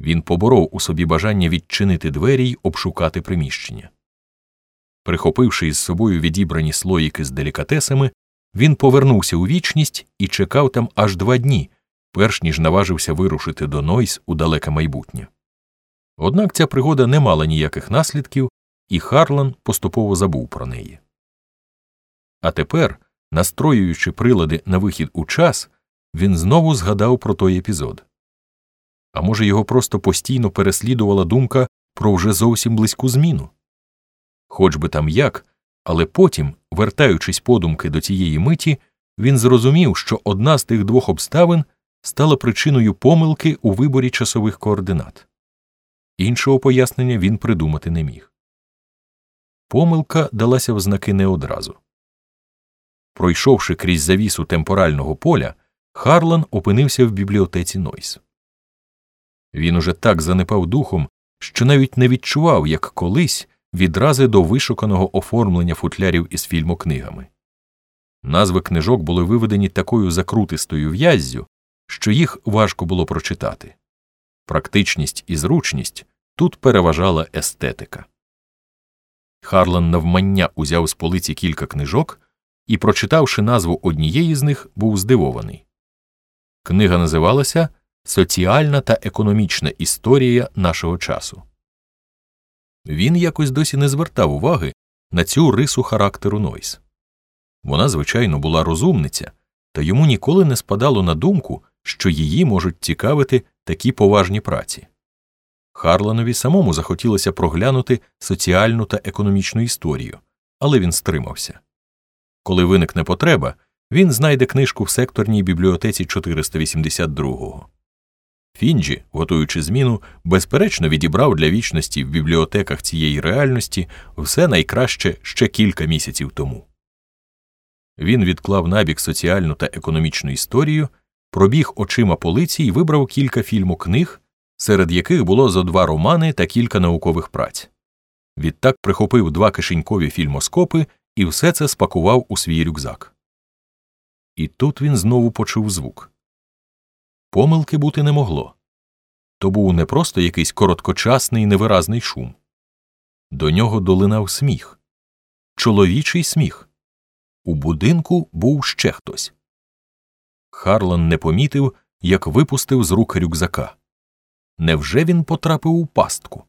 Він поборов у собі бажання відчинити двері й обшукати приміщення. Прихопивши із собою відібрані слоїки з делікатесами, він повернувся у вічність і чекав там аж два дні, перш ніж наважився вирушити до Нойс у далеке майбутнє. Однак ця пригода не мала ніяких наслідків, і Харлан поступово забув про неї. А тепер, настроюючи прилади на вихід у час, він знову згадав про той епізод. А може, його просто постійно переслідувала думка про вже зовсім близьку зміну? Хоч би там як, але потім, вертаючись подумки до цієї миті, він зрозумів, що одна з тих двох обставин стала причиною помилки у виборі часових координат. Іншого пояснення він придумати не міг. Помилка далася в знаки не одразу. Пройшовши крізь завісу темпорального поля, Харлан опинився в бібліотеці Нойс. Він уже так занепав духом, що навіть не відчував, як колись відрази до вишуканого оформлення футлярів із фільмокнигами. Назви книжок були виведені такою закрутистою в'яззю, що їх важко було прочитати. Практичність і зручність тут переважала естетика. Харлан навмання узяв з полиці кілька книжок і, прочитавши назву однієї з них, був здивований. Книга називалася Соціальна та економічна історія нашого часу. Він якось досі не звертав уваги на цю рису характеру Нойс. Вона, звичайно, була розумниця, та йому ніколи не спадало на думку, що її можуть цікавити такі поважні праці. Харланові самому захотілося проглянути соціальну та економічну історію, але він стримався. Коли виникне потреба, він знайде книжку в секторній бібліотеці 482-го. Фінджі, готуючи зміну, безперечно відібрав для вічності в бібліотеках цієї реальності все найкраще ще кілька місяців тому. Він відклав набік соціальну та економічну історію, пробіг очима полиці і вибрав кілька фільму книг, серед яких було зо два романи та кілька наукових праць. Відтак прихопив два кишенькові фільмоскопи і все це спакував у свій рюкзак. І тут він знову почув звук. Помилки бути не могло. То був не просто якийсь короткочасний невиразний шум. До нього долинав сміх. Чоловічий сміх. У будинку був ще хтось. Харлан не помітив, як випустив з рук рюкзака. Невже він потрапив у пастку?